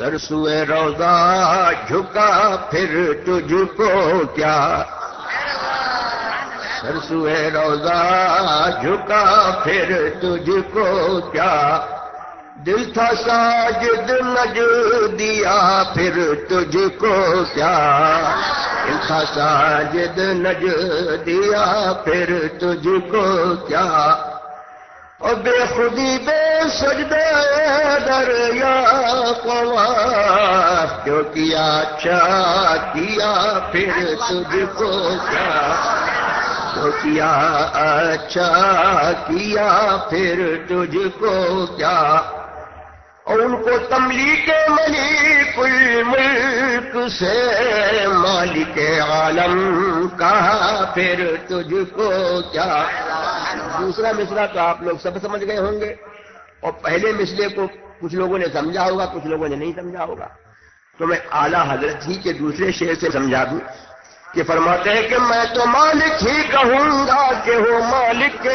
سرسوئے روزہ، جھکا پھر تجھ کو کیا؟ سرسوئے روزہ، جھکا پھر تجھ کو کیا؟ دل تھا ساجد نج دیا پھر تجھ کو کیا؟ دل تھا ساجد نج دیا پھر تجھ کو کیا؟ اور بے خودی بے سجدے دریا پوا جو کیا اچھا کیا پھر تجھ کو کیا؟ جو کیا اچھا کیا پھر تجھ کو کیا؟ اور ان کو تملی کے ملی کل ملک سے مالک عالم، کہا پھر تجھ کو کیا؟ دوسرا مصرا تو آپ لوگ سب سمجھ گئے ہوں گے۔ اور پہلے مسئلے کو کچھ لوگوں نے سمجھا ہوگا کچھ لوگوں نے نہیں سمجھا ہوگا۔ تو میں اعلیٰ حضرت ہی کے دوسرے شعر سے سمجھا دوں کہ فرماتے ہیں کہ میں تو مالک ہی کہوں گا کہ وہ مالک کے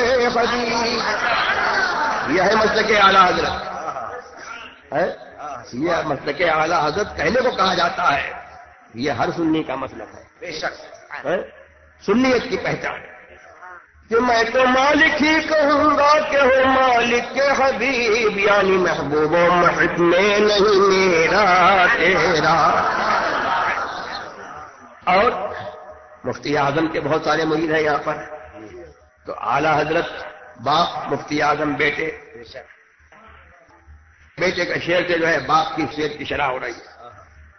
یہ ہے کے اعلیٰ حضرت۔ یہ مسلک اعلیٰ حضرت کہنے کو کہا جاتا ہے۔ یہ ہر سنی کا مسلک ہے۔ بے شک۔ سنیت کی پہچان۔ کہ میں تو مالک ہی کہوں گا کہ ہو مالک کے حبیب یعنی محبوب و محب میں نہیں، میرا، تیرا۔ اور مفتی اعظم کے بہت سارے مرید ہیں یہاں پر۔ تو اعلی حضرت باپ مفتی اعظم بیٹے بیٹے کا شیر سے جو ہے، باپ کی شیر کی شرح ہو رہی ہے۔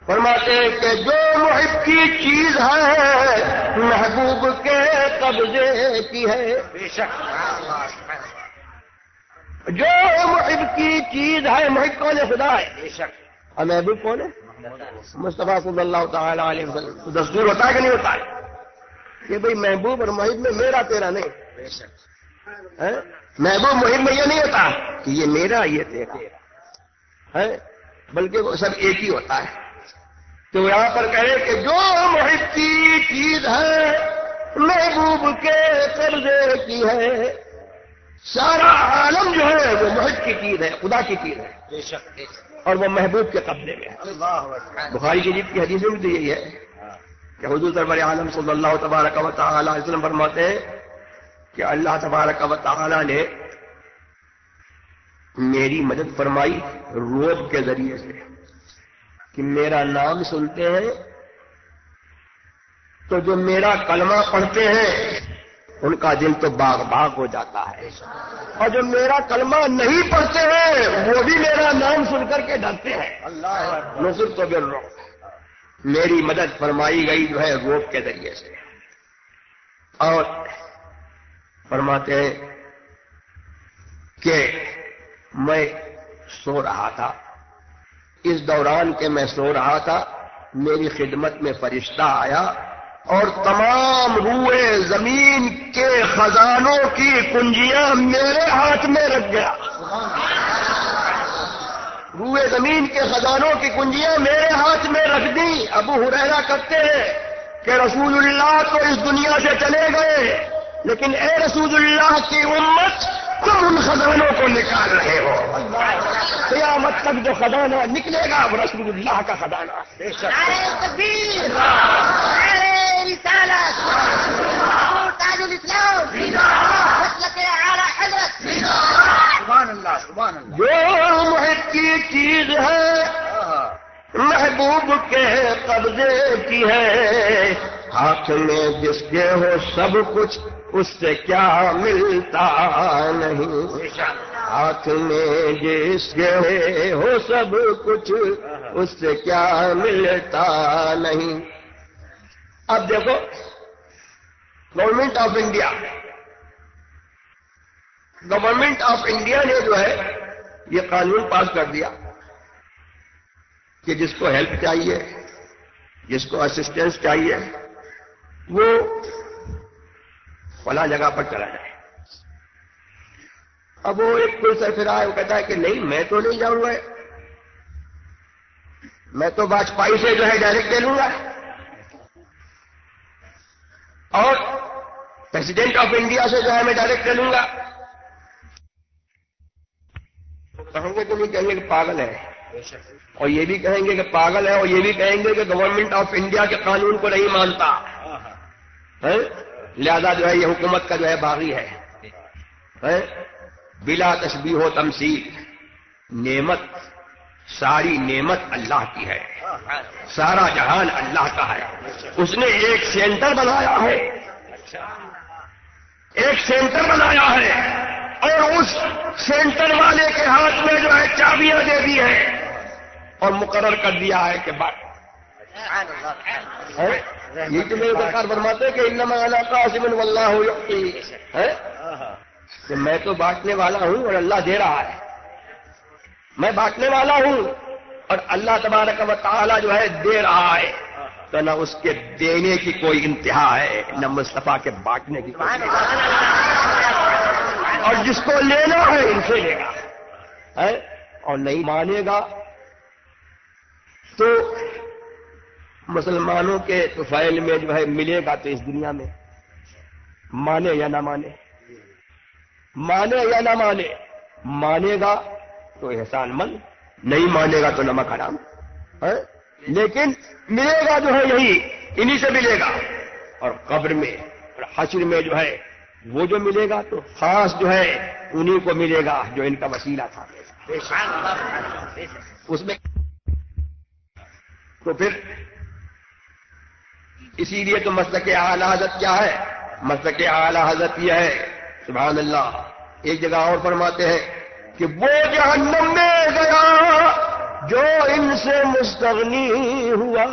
فرماتے ہیں کہ جو محب کی چیز ہے محبوب کے قبضے کی ہے۔ بے شک۔ جو محب کی چیز ہے محب کون ہے؟ خدا ہے۔ بے شک۔ اور محبوب کون ہے؟ مصطفیٰ صلی اللہ تعالی علیہ وسلم۔ دستور ہوتا ہے کہ نہیں ہوتا ہے؟ کہ بھائی محبوب اور محب میں میرا تیرا نہیں۔ بے شک۔ محبوب محب میں یہ نہیں ہوتا کہ یہ میرا یہ تیرا۔ ہے بلکہ وہ سب ایک ہی ہوتا ہے۔ تو یہاں پر کہے کہ جو محب کی چیز ہے محبوب کے قرضے کی ہے۔ سارا عالم جو ہے وہ محب کی چیز ہے خدا کی چیز ہے۔ اور وہ محبوب کے قبضے میں ہے۔ بخاری شریف کی حدیث میں بھی تو یہی ہے کہ حضور سربر عالم صلی اللہ تبارک و تعالی علیہ وسلم فرماتے ہیں کہ اللہ تبارک و تعالی نے میری مدد فرمائی روب کے ذریعے سے۔ کہ میرا نام سنتے ہیں تو جو میرا کلمہ پڑھتے ہیں ان کا دل تو باغ باغ ہو جاتا ہے۔ اور جو میرا کلمہ نہیں پڑھتے ہیں وہ بھی میرا نام سن کر کے ڈرتے ہیں۔ اللہ نصر تو بر رو۔ میری مدد فرمائی گئی جو ہے روپ کے ذریعے سے۔ اور فرماتے ہیں کہ میں سو رہا تھا۔ اس دوران کے میں سو رہا تھا، میری خدمت میں فرشتہ آیا اور تمام روئے زمین کے خزانوں کی کنجیاں میرے ہاتھ میں رکھ گیا۔ روئے زمین کے خزانوں کی کنجیاں میرے ہاتھ میں رکھ دی۔ ابو ہریرا کرتے ہیں کہ رسول اللہ تو اس دنیا سے چلے گئے، لیکن اے رسول اللہ کی امت تم ان خزانوں کو نکال رہے ہو۔ قیامت تک جو خزانہ نکلے گا وہ رسول اللہ کا خزانہ جو محب کی چیز ہے محبوب کے قبضے کی ہے۔ ہاتھ میں جس کے ہو سب کچھ، اس سے کیا ملتا نہیں؟ ہاتھ میں جس کے ہو سب کچھ، اس سے کیا ملتا نہیں؟ اب دیکھو government of India government of India نے جو ہے، یہ قانون پاس کر دیا کہ جس کو ہیلپ چاہیے، جس کو اسسٹینس چاہیے وہ فلاں جگہ پر چلا جائے۔ اب وہ ایک کوئی سر پھر آئے، وہ کہتا ہے کہ نہیں، میں تو نہیں جاؤں گا۔ میں تو واجپئی سے جو ہے ڈائریکٹ لے لوں گا۔ اور پریسیڈنٹ آف انڈیا سے جو ہے میں ڈائریکٹ لے لوں گا۔ کہیں گے تو نہیں، کہیں گے کہ پاگل ہے۔ اور یہ بھی کہیں گے کہ پاگل ہے، اور یہ بھی کہیں گے کہ گورنمنٹ آف انڈیا کے قانون کو نہیں مانتا۔ لہذا جو ہے یہ حکومت کا جو ہے باغی ہے۔ بلا تشبیح ہو تمسیل نعمت، ساری نعمت اللہ کی ہے۔ سارا جہان اللہ کا ہے۔ اس نے ایک سینٹر بنایا ہے۔ ایک سینٹر بنایا ہے۔ اور اس سینٹر والے کے ہاتھ میں جو ہے چابیاں دے دی ہے اور مقرر کر دیا ہے کہ بات یہ تو میرے سرکار فرماتے کہ انما علاقہ سمن اللہ ہو کہ میں تو بانٹنے والا ہوں اور اللہ دے رہا ہے۔ میں بانٹنے والا ہوں اور اللہ تبارک و تعالی جو ہے دے رہا ہے۔ تو نہ اس کے دینے کی کوئی انتہا ہے، نہ مصطفیٰ کے بانٹنے کی کوئی اور جس کو لینا ہے، ان سے لے گا اور نہیں مانے گا تو مسلمانوں کے طفیل میں جو ہے ملے گا تو اس دنیا میں۔ مانے یا نہ مانے۔ مانے یا نہ مانے۔ مانے گا تو احسان مند نہیں مانے گا تو نمک حرام۔ لیکن ملے گا جو ہے یہی انہی سے ملے گا۔ اور قبر میں اور حشر میں جو ہے وہ جو ملے گا تو خاص جو ہے انہی کو ملے گا جو ان کا وسیلہ تھا۔ اس میں تو پھر اسی لیے تو مسلک اعلی حضرت کیا ہے؟ مسلک اعلی حضرت یہ ہے، سبحان اللہ، ایک جگہ اور فرماتے ہیں کہ وہ جہنم میں گیا جو ان سے مستغنی ہوا۔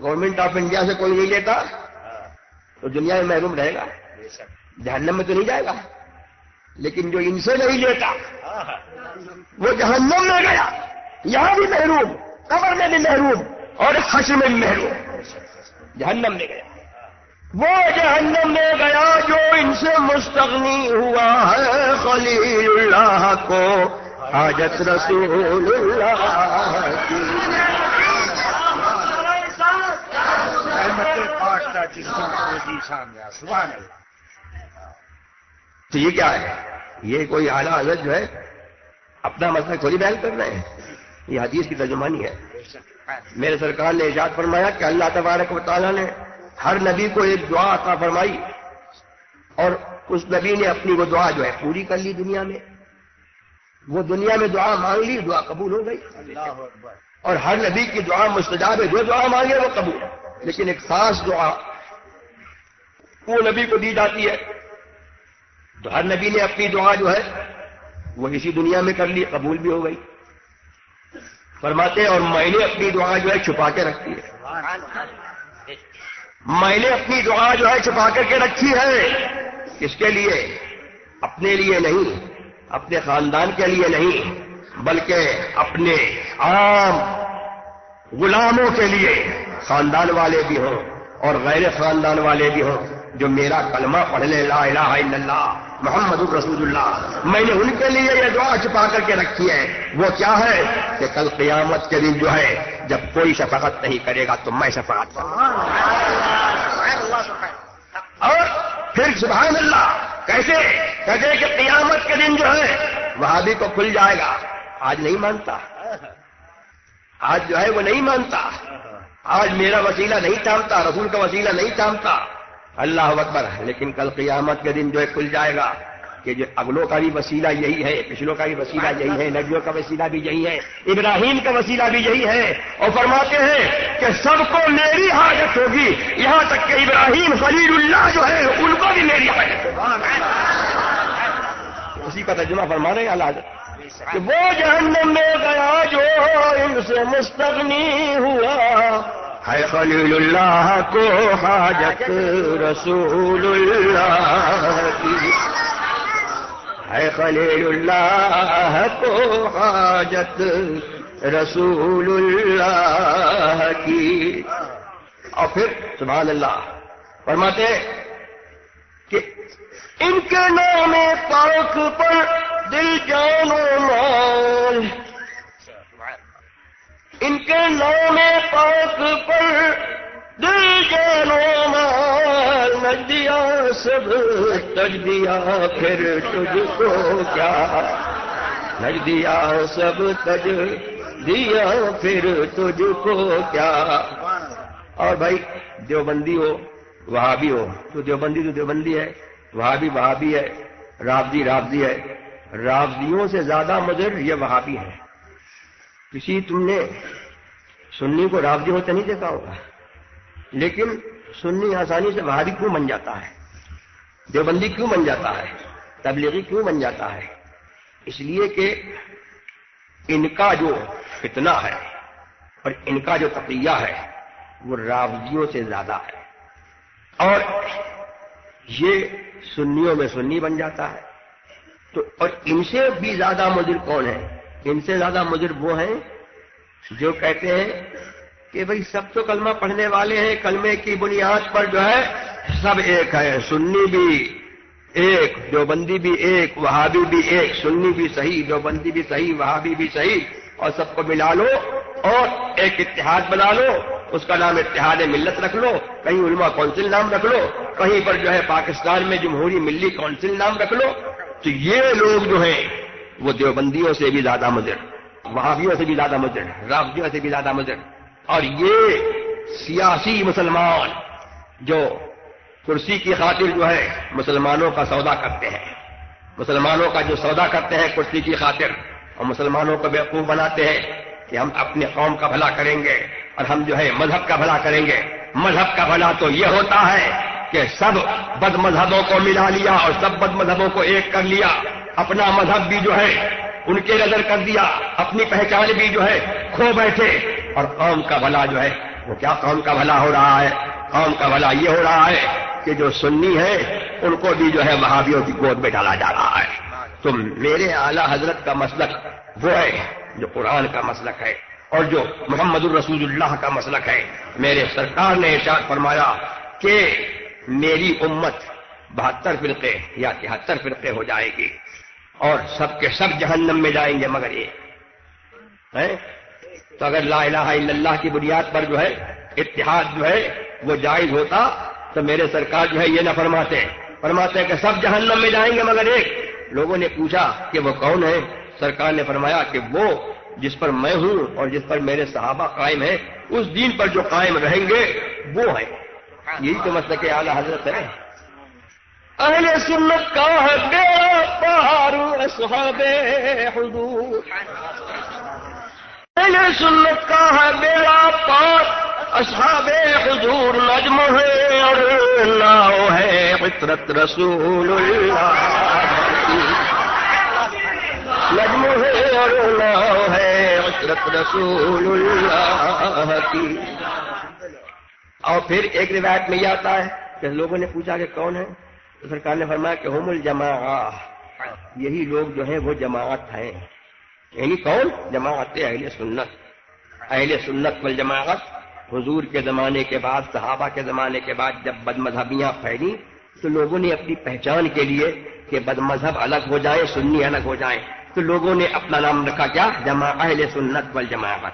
گورنمنٹ آف انڈیا سے کوئی نہیں لیتا، تو دنیا میں محروم رہے گا۔ جہنم میں تو نہیں جائے گا، لیکن جو ان سے نہیں لیتا، وہ جہنم میں گیا۔ یہاں بھی محروم، قبر میں بھی محروم اور حشر میں بھی محروم۔ جہنم میں گیا وہ جہنم میں گیا جو ان سے مستغنی ہوا ہے۔ خلیل اللہ کو حاجت رسول اللہ تو یہ کیا ہے؟ یہ کوئی اعلیٰ حضرت جو ہے اپنا مسئلہ تھوڑی بیان کر رہے ہیں۔ یہ حدیث کی ترجمانی ہے۔ میرے سرکار نے ایجاد فرمایا کہ اللہ تبارک و تعالیٰ نے ہر نبی کو ایک دعا عطا فرمائی اور اس نبی نے اپنی وہ دعا جو ہے پوری کر لی دنیا میں۔ وہ دنیا میں دعا مانگ لی دعا قبول ہو گئی۔ اور ہر نبی کی دعا مستجاب ہے جو دعا مانگے وہ قبول لیکن ایک خاص دعا وہ نبی کو دی جاتی ہے۔ تو ہر نبی نے اپنی دعا جو ہے وہ اسی دنیا میں کر لی قبول بھی ہو گئی۔ فرماتے اور میں نے اپنی دعا جو ہے چھپا کے رکھتی ہے۔ میں نے اپنی دعا جو ہے چھپا کر کے رکھی ہے۔ کس کے لیے؟ اپنے لیے نہیں، اپنے خاندان کے لیے نہیں، بلکہ اپنے عام غلاموں کے لیے خاندان والے بھی ہوں اور غیر خاندان والے بھی ہوں۔ جو میرا کلمہ پڑھ لے، لا الہ الا اللہ، محمد الرسول اللہ۔ میں نے ان کے لیے یہ دعا چھپا کر کے رکھی ہے۔ وہ کیا ہے؟ کہ کل قیامت کے دن جو ہے، جب کوئی شفاقت نہیں کرے گا تو میں شفاقت کروں۔ اور پھر سبحان اللہ، کیسے؟ کہتے کہ قیامت کے دن جو ہے وہاں بھی کو کھل جائے گا۔ آج نہیں مانتا۔ آج جو ہے، وہ نہیں مانتا۔ آج میرا وسیلہ نہیں تھامتا، رسول کا وسیلہ نہیں تھامتا۔ اللہ اکبر، لیکن کل قیامت کے دن جو ہے کھل جائے گا کہ جو اگلوں کا بھی وسیلہ یہی ہے، پچھلوں کا بھی وسیلہ یہی ہے، نبیوں کا وسیلہ بھی یہی ہے، ابراہیم کا وسیلہ بھی یہی ہے۔ اور فرماتے ہیں کہ سب کو میری حاجت ہوگی، یہاں تک کہ ابراہیم خلیل اللہ جو ہے، ان کو بھی میری حاجت ہوگی۔ اسی کا ترجمہ فرما رہے ہیں اللہ کہ وہ جہنم میں گیا جو ان سے مستغنی ہوا۔ ہے خلیل اللہ کو حاجت رسول اللہ کی۔ ہے خلیل اللہ کو حاجت رسول اللہ کی۔ اور پھر سبحان اللہ فرماتے کہ ان کے نام پاک پر دل جانو سب تج دیا، پھر تجھ کو کیا؟ نج دیا، سب تج دیا، پھر تجھ کو کیا؟ اور بھائی، دیوبندی ہو وہاں بھی ہو۔ تو دیوبندی تو دیوبندی ہے وہاں بھی وہاں بھی ہے رابضی رابضی ہے۔ رابضیوں سے زیادہ مضر یہ وہاں بھی ہے۔ کسی تم نے سنی کو رابضی ہوتے نہیں دیکھا ہوگا، لیکن سنی آسانی سے وہاں بھی کیوں بن جاتا ہے؟ دیوبندی کیوں بن جاتا ہے؟ تبلیغی کیوں بن جاتا ہے؟ اس لیے کہ ان کا جو فتنہ ہے اور ان کا جو تقیہ ہے، وہ راوجیوں سے زیادہ ہے۔ اور یہ سنیوں میں سنی بن جاتا ہے۔ تو اور ان سے بھی زیادہ مجر کون ہے؟ ان سے زیادہ مجر وہ ہیں جو کہتے ہیں کہ بھئی سب تو کلمہ پڑھنے والے ہیں، کلمے کی بنیاد پر جو ہے سب ایک ہے سنی بھی ایک، دیوبندی بھی ایک، وہابی بھی ایک، سنی بھی صحیح، دیوبندی بھی صحیح، وہابی بھی صحیح، اور سب کو ملا لو اور ایک اتحاد بنا لو، اس کا نام اتحاد ملت رکھ لو، کہیں علماء کونسل نام رکھ لو، کہیں پر جو ہے پاکستان میں جمہوری ملی کونسل نام رکھ لو۔ تو یہ لوگ جو ہیں، وہ دیوبندیوں سے بھی زیادہ مجر وہابیوں سے بھی زیادہ مجر رابطیوں سے بھی زیادہ مجر اور یہ سیاسی مسلمان جو کرسی کی خاطر جو ہے، مسلمانوں کا سودا کرتے ہیں۔ مسلمانوں کا جو سودا کرتے ہیں کرسی کی خاطر، اور مسلمانوں کو بیوقوف بناتے ہیں کہ ہم اپنے قوم کا بھلا کریں گے، اور ہم جو ہے، مذہب کا بھلا کریں گے۔ مذہب کا بھلا تو یہ ہوتا ہے کہ سب بد مذہبوں کو ملا لیا، اور سب بد مذہبوں کو ایک کر لیا۔ اپنا مذہب بھی جو ہے، ان کے نظر کر دیا۔ اپنی پہچان بھی جو ہے، کھو بیٹھے۔ اور قوم کا بھلا جو ہے، وہ کیا قوم کا بھلا ہو رہا ہے؟ قوم کا بھلا یہ ہو رہا ہے کہ جو سنی ہے، ان کو بھی جو ہے وہابیوں کی گود میں ڈالا جا رہا ہے۔ تو میرے اعلی حضرت کا مسلک وہ ہے، جو قرآن کا مسلک ہے اور جو محمد الرسول اللہ کا مسلک ہے۔ میرے سرکار نے ارشاد فرمایا کہ میری امت بہتر فرقے یا تہتر فرقے ہو جائے گی اور سب کے سب جہنم میں جائیں گے مگر یہ۔ تو اگر لا الہ الا اللہ کی بنیاد پر جو ہے، اتحاد جو ہے، وہ جائز ہوتا تو میرے سرکار جو ہے یہ نہ فرماتے۔ فرماتے ہیں کہ سب جہنم میں جائیں گے مگر ایک۔ لوگوں نے پوچھا کہ وہ کون ہے سرکار نے فرمایا کہ وہ جس پر میں ہوں اور جس پر میرے صحابہ قائم ہیں، اس دین پر جو قائم رہیں گے، وہ ہے یہی تو مسئلہ کہ اعلیٰ حضرت ہے اہل سنت کا ہے بیڑا صحاب حضور۔ اہل سنت کا ہے بیڑا پار اصحاب حضور نجم ہے اور ناؤ ہے فطرت رسول اللہ نجم ہے اور ناؤ ہے فطرت رسول اللہ کی۔ اور پھر ایک روایت میں یہ آتا ہے کہ لوگوں نے پوچھا کہ کون ہے؟ تو سرکار نے فرمایا کہ ہوم الجما یہی لوگ جو ہیں وہ جماعت ہیں۔ یعنی کون؟ جماعت اہل سنت۔ اہل سنت والجماعت۔ حضور کے زمانے کے بعد، صحابہ کے زمانے کے بعد جب بد مذہبیاں پھیلی تو لوگوں نے اپنی پہچان کے لیے کہ بد مذہب الگ ہو جائے سنی الگ ہو جائیں۔ تو لوگوں نے اپنا نام رکھا کیا جمع اہل سنت والجماعت۔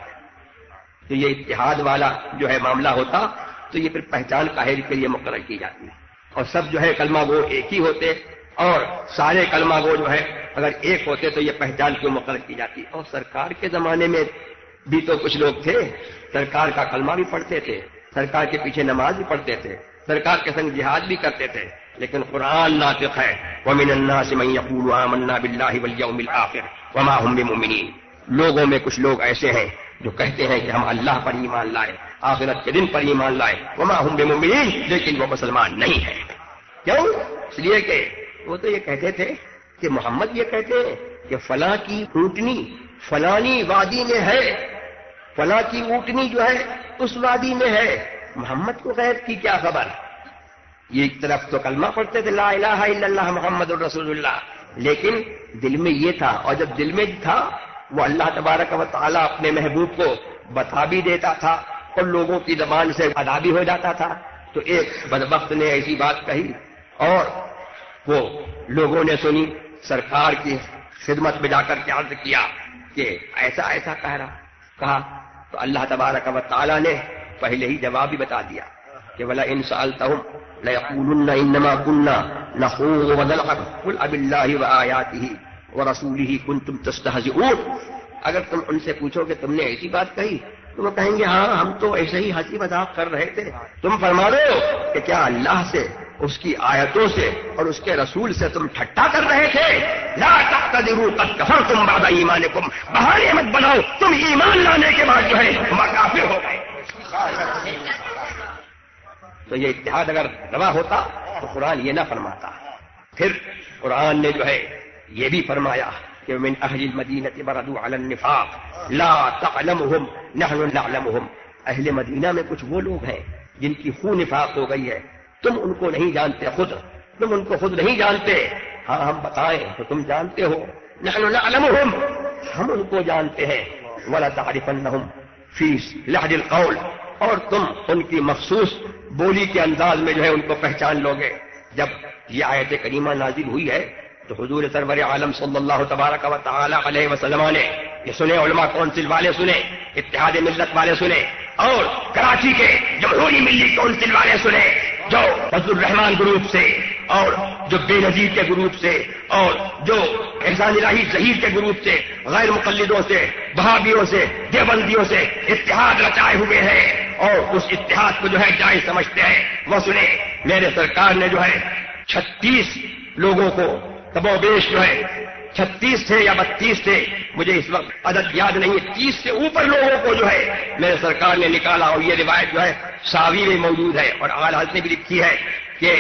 تو یہ اتحاد والا جو ہے معاملہ ہوتا، تو یہ پھر پہچان قاہر کے لیے مقرر کی جاتی ہے۔ اور سب جو ہے کلمہ گو ایک ہی ہوتے، اور سارے کلمہ گو جو ہے اگر ایک ہوتے، تو یہ پہچان کیوں مقرر کی جاتی؟ اور سرکار کے زمانے میں بھی تو کچھ لوگ تھے، سرکار کا کلمہ بھی پڑھتے تھے، سرکار کے پیچھے نماز بھی پڑھتے تھے، سرکار کے سنگ جہاد بھی کرتے تھے، لیکن قرآن ناطق ہے۔ ومن الناس من يقول آمنا بالله واليوم الاخر وما هم بمؤمنين۔ لوگوں میں کچھ لوگ ایسے ہیں جو کہتے ہیں کہ ہم اللہ پر ایمان لائے، آخرت کے دن پر ایمان لائے۔ وما هم بمؤمنين، لیکن وہ مسلمان نہیں ہیں۔ کیوں؟ اس لیے کہ وہ تو یہ کہتے تھے کہ محمد یہ کہتے ہیں کہ فلاں کی اونٹنی فلانی وادی میں ہے۔ فلاں کی اونٹنی جو ہے، اس وادی میں ہے۔ محمد کو غیر کی کیا خبر؟ یہ ایک طرف تو کلمہ پڑھتے تھے، لا الہ الا اللہ محمد الرسول اللہ۔ لیکن دل میں یہ تھا، اور جب دل میں تھا، وہ اللہ تبارک و تعالیٰ اپنے محبوب کو بتا بھی دیتا تھا اور لوگوں کی زبان سے ادا بھی ہو جاتا تھا۔ تو ایک بدبخت نے ایسی بات کہی، اور وہ لوگوں نے سنی، سرکار کی خدمت میں جا کر کے عرض کیا کہ ایسا ایسا کہہ رہا، کہا تو اللہ تبارک و تعالیٰ نے پہلے ہی جواب بھی بتا دیا کہ بلا ان سال تم انما کنہ نہ اب اللہ و آیات ہی وہ رسول ہی کن تم اگر تم ان سے پوچھو کہ تم نے ایسی بات کہی تو وہ کہیں گے ہاں ہم تو ایسے ہی ہنسی مذاق کر رہے تھے تم فرما رہے ہو کہ کیا اللہ سے اس کی آیتوں سے اور اس کے رسول سے تم ٹھٹا کر رہے تھے۔ لا تقتدروا قد کفرتم بعد ایمانکم۔ بہانے مت بناؤ۔ تم ایمان لانے کے بعد جو ہے کافر ہو گئے۔ تو یہ اتحاد اگر روا ہوتا تو قرآن یہ نہ فرماتا۔ پھر قرآن نے جو ہے، یہ بھی فرمایا کہ من اہل المدینہ بردو علی النفاق۔ لا تعلمهم نحن نعلمهم اہل مدینہ میں کچھ وہ لوگ ہیں جن کی خون نفاق ہو گئی ہے۔ تم ان کو نہیں جانتے خود، تم ان کو خود نہیں جانتے۔ ہاں ہم بتائیں تو تم جانتے ہو۔ نحن نعلمهم ہم ان کو جانتے ہیں۔ ولا تعرفنهم فی لحد القول۔ اور تم ان کی مخصوص بولی کے انداز میں جو ہے ان کو پہچان لو گے۔ جب یہ آیت کریمہ نازل ہوئی ہے، تو حضور سرور عالم صلی اللہ تبارک و تعالی علیہ وسلم نے یہ سنے، علماء کونسل والے سنے، اتحاد ملت والے سنے، اور کراچی کے جمہوری ملی کونسل والے سنے۔ جو فضل الرحمان گروپ سے اور جو بے نظیر کے گروپ سے اور جو احسان الہی ظہیر کے گروپ سے، غیر مقلدوں سے بہابیوں سے، دیوبندیوں سے اتحاد رچائے ہوئے ہیں اور اس اتحاد کو جو ہے جائز سمجھتے ہیں۔ وہ سنے میرے سرکار نے جو ہے چھتیس لوگوں کو تبو بیش جو ہے چھتیس تھے یا بتیس تھے، مجھے اس وقت عدد یاد نہیں ہے تیس سے اوپر لوگوں کو جو ہے، میرے سرکار نے نکالا اور یہ روایت جو ہے ساوی میں موجود ہے اور اعلی حضرت نے بھی لکھی ہے کہ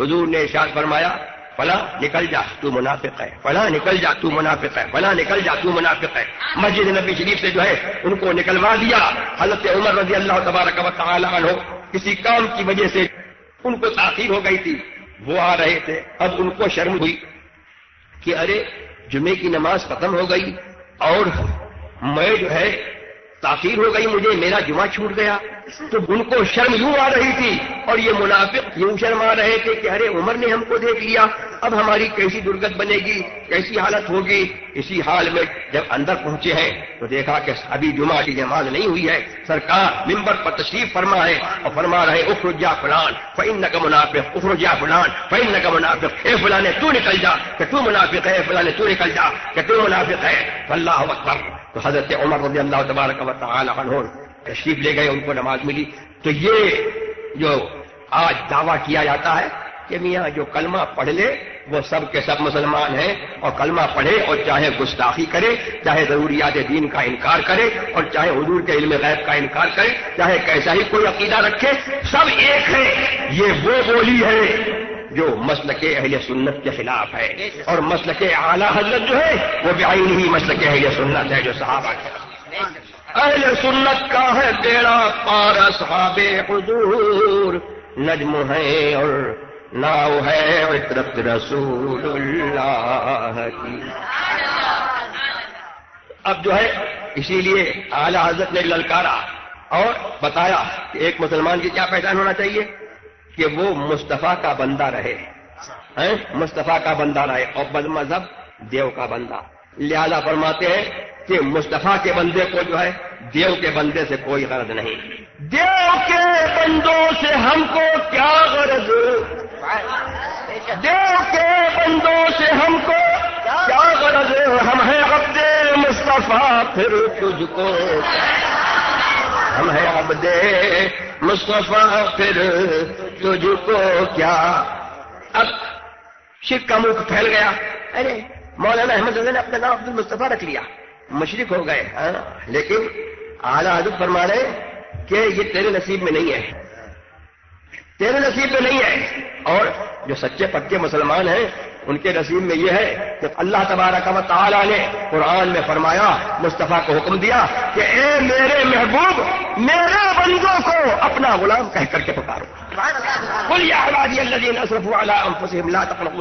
حضور نے ارشاد فرمایا فلاں نکل جا، تو منافق ہے فلاں نکل جا، تو منافق ہے فلاں نکل جا، تو منافق ہے۔ مسجد نبی شریف سے جو ہے، ان کو نکلوا دیا۔ حضرت عمر رضی اللہ تبارک و تعالی عنہ کسی کام کی وجہ سے ان کو تاخیر ہو گئی تھی۔ وہ آ رہے تھے، اب ان کو شرم ہوئی کہ ارے جمعے کی نماز ختم ہو گئی اور میں جو ہے تاخیر ہو گئی، مجھے میرا جمعہ چھوٹ گیا۔ تو ان کو شرم یوں آ رہی تھی، اور یہ منافق یوں شرم آ رہے تھے کہ ارے عمر نے ہم کو دیکھ لیا، اب ہماری کیسی درگت بنے گی، کیسی حالت ہوگی۔ اسی حال میں جب اندر پہنچے ہیں، تو دیکھا کہ ابھی جمعہ کی نماز نہیں ہوئی ہے۔ سرکار ممبر پر تشریف فرما ہے اور فرما رہے، اخرجا فلان فن کا منافق، اخرجا فلان فن کا منافق۔ اے فلاں تو نکل جا، کہ تو منافق ہے فلاں تو نکل جا، کہ تو منافق ہے۔ اللہ اکبر۔ تو حضرت عمر رضی اللہ تبارک و تعالی عنہ تشریف لے گئے، ان کو نماز ملی۔ تو یہ جو آج دعویٰ کیا جاتا ہے کہ میاں جو کلمہ پڑھ لے، وہ سب کے سب مسلمان ہیں اور کلمہ پڑھے اور چاہے گستاخی کرے، چاہے ضروریات دین کا انکار کرے اور چاہے حضور کے علم غیب کا انکار کرے، چاہے کیسا ہی کوئی عقیدہ رکھے، سب ایک ہے یہ وہ بولی ہے جو مسل کے اہل سنت کے خلاف ہے اور مسل کے اعلیٰ حضرت جو ہے وہ بعین ہی مسل کے اہل سنت ہے جو صحابہ کے اہل سنت کا ہے تیرا پار صحاب حضور۔ نجم ہے اور ناؤ ہے اور طرف رسول اللہ کی۔ اب جو ہے اسی لیے اعلی حضرت نے للکارا اور بتایا کہ ایک مسلمان کی کیا پہچان ہونا چاہیے؟ کہ وہ مصطفیٰ کا بندہ رہے۔ مصطفیٰ کا بندہ رہے اور بد مذہب دیو کا بندہ۔ لہذا فرماتے ہیں کہ مصطفیٰ کے بندے کو جو ہے، دیو کے بندے سے کوئی غرض نہیں۔ دیو کے بندوں سے ہم کو کیا غرض؟ دیو کے بندوں سے ہم کو کیا غرض؟ ہم ہیں عبد مصطفیٰ، پھر تجھ کو۔ ہم ہیں عبد مصطفیٰ، پھر تجھ کو کیا؟ اب شک کا منہ پھیل گیا۔ ارے، مولانا احمد نے اپنا نام عبد المصطفیٰ رکھ لیا۔ مشرق ہو گئے ہاں؟ لیکن اعلیٰ حضرت فرما رہے کہ یہ تیرے نصیب میں نہیں ہے۔ تیرے نصیب میں نہیں ہے۔ اور جو سچے پکے مسلمان ہیں ان کے نصیب میں یہ ہے کہ اللہ تبارک و تعالی نے قرآن میں فرمایا، مصطفیٰ کو حکم دیا کہ اے میرے محبوب، میرے بندوں کو اپنا غلام کہہ کر کے پکارو۔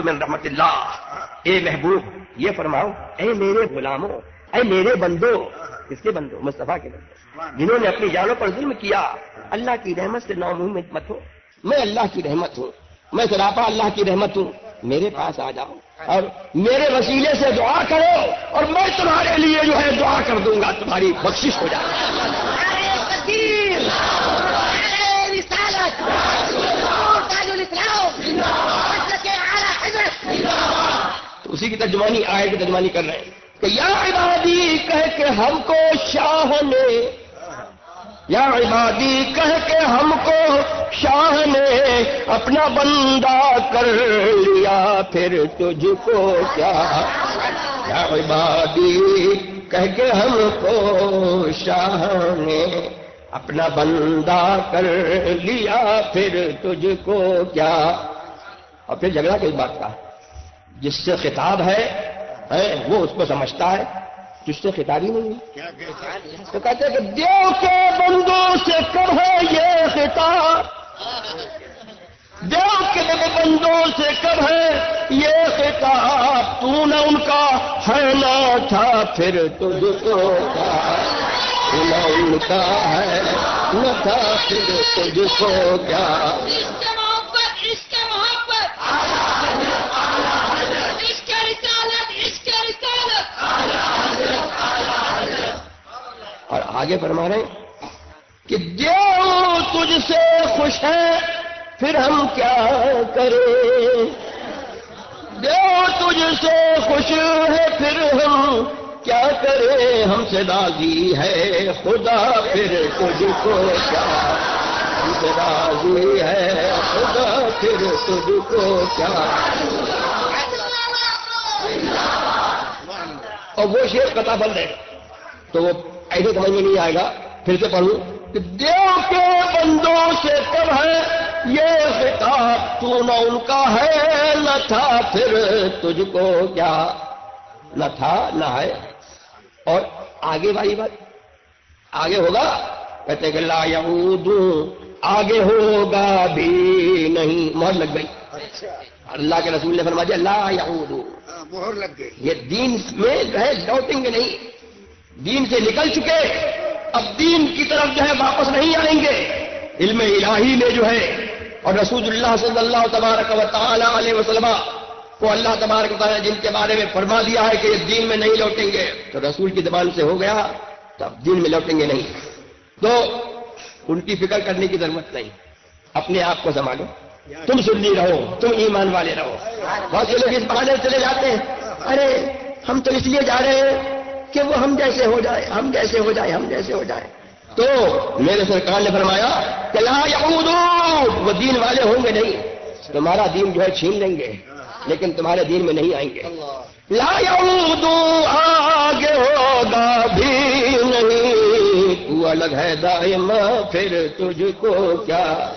من رحمت اللہ۔ اے محبوب، یہ فرماؤ، اے میرے غلاموں، اے میرے بندو کس کے بندو مصطفیٰ کے بندو جنہوں نے اپنی جانوں پر ظلم کیا، اللہ کی رحمت سے نو مت ہو۔ میں اللہ کی رحمت ہوں، میں سراپا اللہ کی رحمت ہوں۔ میرے پاس آ جاؤ اور میرے وسیلے سے دعا کرو اور میں تمہارے لیے جو ہے دعا کر دوں گا تمہاری بخشش ہو جائے اسی کی ترجمانی آئے کی ترجمانی کر رہے ہیں کہ یا عبادی کہہ کے ہم کو شاہ نے یا عبادی کہہ کے ہم کو شاہ نے اپنا بندہ کر لیا، پھر تجھ کو کیا؟ یا عبادی کہہ کے ہم کو شاہ نے اپنا بندہ کر لیا، پھر تجھ کو کیا؟ اور پھر جھگڑا کس بات کا؟ جس سے خطاب ہے وہ اس کو سمجھتا ہے۔ جس سے خطاب ہی نہیں تو کہتے ہیں کہ دیو کے بندوں سے کب ہے یہ خطاب دیو کے بندوں سے کب ہے یہ خطاب تو نہ ان کا ہے نہ تھا پھر تجھ کو نہ ان کا ہے۔ نہ تھا پھر تجھ کو کیا اور آگے فرما رہے ہیں کہ جو تجھ سے خوش ہے، پھر ہم کیا کریں؟ جو تجھ سے خوش ہے، پھر ہم کیا کریں؟ ہم سے راضی ہے خدا، پھر تجھ کو کیا؟ ہم سے راضی ہے خدا، پھر تجھ کو کیا؟ اور وہ شیر قطع بند ہے تو وہ ایسے سمجھ میں نہیں آئے گا پھر سے پڑھوں۔ کہ دیو کے بندوں سے کب ہے یہ خطاب؟ تو نہ ان کا ہے نہ تھا پھر تجھ کو کیا؟ نہ تھا نہ ہے۔ اور آگے والی بات آگے ہوگا؟ کہتے کہ لا یعود آگے ہوگا بھی نہیں۔ مہر لگ گئی۔ اللہ کے رسول نے فرما دیا لا یعود۔ مہر لگ گئی۔ یہ دین میں جو ہے لوٹیں گے نہیں۔ دین سے نکل چکے، اب دین کی طرف جو ہے واپس نہیں آئیں گے۔ علم الہی میں جو ہے، اور رسول اللہ صلی اللہ تبارک و تعالی علیہ وسلم کو اللہ تبارک و تعالیٰ جن کے بارے میں فرما دیا ہے کہ یہ دین میں نہیں لوٹیں گے، تو رسول کی زبان سے ہو گیا، تو اب دین میں لوٹیں گے نہیں۔ تو ان کی فکر کرنے کی ضرورت نہیں۔ اپنے آپ کو سنبھالو۔ تم سننی رہو، تم ایمان والے رہو۔ بہت سے لوگ اس بہانے چلے جاتے ہیں۔ ارے، ہم تو اس لیے جا رہے ہیں کہ وہ ہم جیسے ہو جائے، ہم جیسے ہو جائے، ہم جیسے ہو جائے۔ تو میرے سرکار نے فرمایا کہ لا وہ دین والے ہوں گے نہیں۔ تمہارا دین جو ہے چھین لیں گے، لیکن تمہارے دین میں نہیں آئیں گے۔ لا آگے ہوگا بھی نہیں۔ تو الگ ہے دائم پھر تجھ کو کیا؟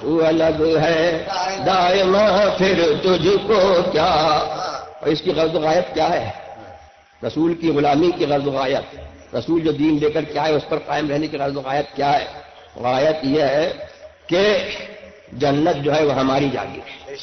تو الگ ہے دائم پھر تجھ کو کیا؟ اور اس کی غلط غائب کیا ہے؟ رسول کی غلامی کی غرض و غایت۔ رسول جو دین لے کر کیا ہے اس پر قائم رہنے کی غرض و غایت کیا ہے؟ غایت یہ ہے کہ جنت جو ہے وہ ہماری جاگیر۔ ہے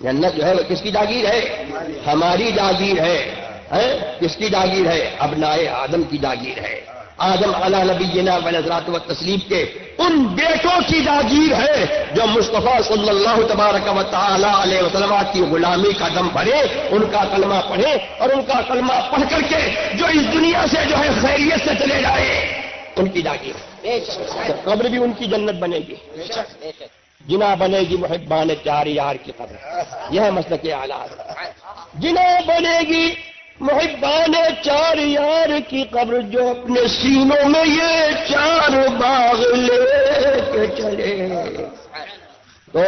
جنت جو ہے وہ کس کی جاگیر ہے؟ ہماری جاگیر ہے۔ ہاں؟ کس کی جاگیر ہے؟ ابنائے آدم کی جاگیر ہے۔ آدم علی نبی نظرات و تسلیم کے ان بیٹوں کی جاگیر ہے جو مصطفیٰ صلی اللہ تبارک و تعالی علیہ وسلم کی غلامی کا دم بھرے، ان کا کلمہ پڑھے اور ان کا کلمہ پڑھ کر کے جو اس دنیا سے جو ہے خیریت سے چلے جائے، ان کی جاگیر قبر بھی ان کی جنت بنے گی۔ جنا بنے گی محبان چار یار کی قبر۔ یہ ہے مسئلہ کے آلات جنا بنے گی محبان چار یار کی قبر جو اپنے سینوں میں یہ چار باغ لے کے چلے۔ تو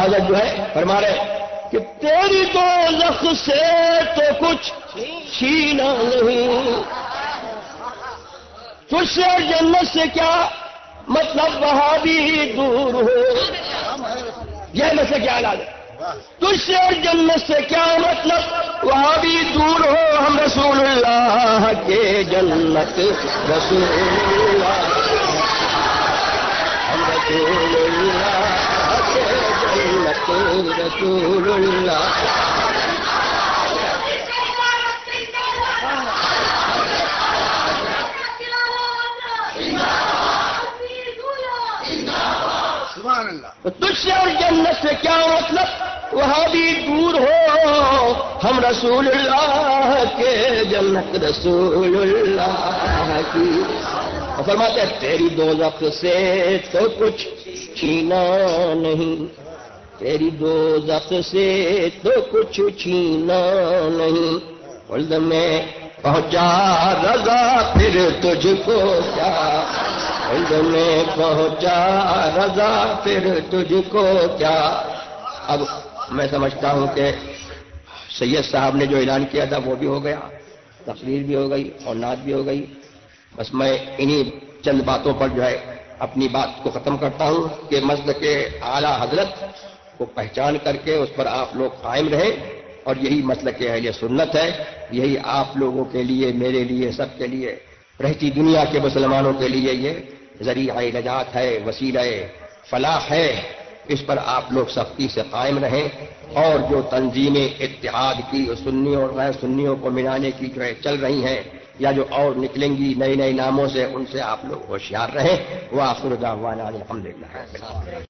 حضرت جو ہے، فرما رہے کہ تیری تو لخ سے تو کچھ چھینا نہیں۔ تجھ سے جنت سے کیا مطلب وہاں بھی دور ہو؟ یہ سے کیا ہے؟ تجھ سے اور جنت سے کیا مطلب؟ وہاں بھی دور ہو ہم رسول اللہ کے جنت۔ رسول اللہ ہم رسول اللہ کے جنت۔ رسول اللہ تجھ سے اور جنت سے کیا مطلب؟ وہاں بھی دور ہو۔ ہم رسول اللہ کے جنت رسول اللہ کی۔ فرماتے تیری دو لفظ سے تو کچھ چھینا نہیں۔ تیری دو زخ سے تو کچھ چھینا نہیں۔ ولد میں پہنچا رضا، پھر تجھ کو کیا۔ ولد میں پہنچا رضا، پھر تجھ کو کیا۔ اب میں سمجھتا ہوں کہ سید صاحب نے جو اعلان کیا تھا وہ بھی ہو گیا، تقریر بھی ہو گئی اور نعت بھی ہو گئی۔ بس میں انہی چند باتوں پر جو ہے اپنی بات کو ختم کرتا ہوں کہ مسجد کے اعلیٰ حضرت کو پہچان کر کے اس پر آپ لوگ قائم رہیں اور یہی مسئلہ کہ اہل سنت ہے، یہی آپ لوگوں کے لیے، میرے لیے، سب کے لیے، رہتی دنیا کے مسلمانوں کے لیے یہ ذریعہ نجات ہے، وسیلہ فلاح ہے۔ اس پر آپ لوگ سختی سے قائم رہیں اور جو تنظیمیں اتحاد کی سنیوں اور غیر سنیوں کو ملانے کی جو ہے چل رہی ہیں یا جو اور نکلیں گی نئے نئے ناموں سے، ان سے آپ لوگ ہوشیار رہیں۔ وہ آخر الحمد للہ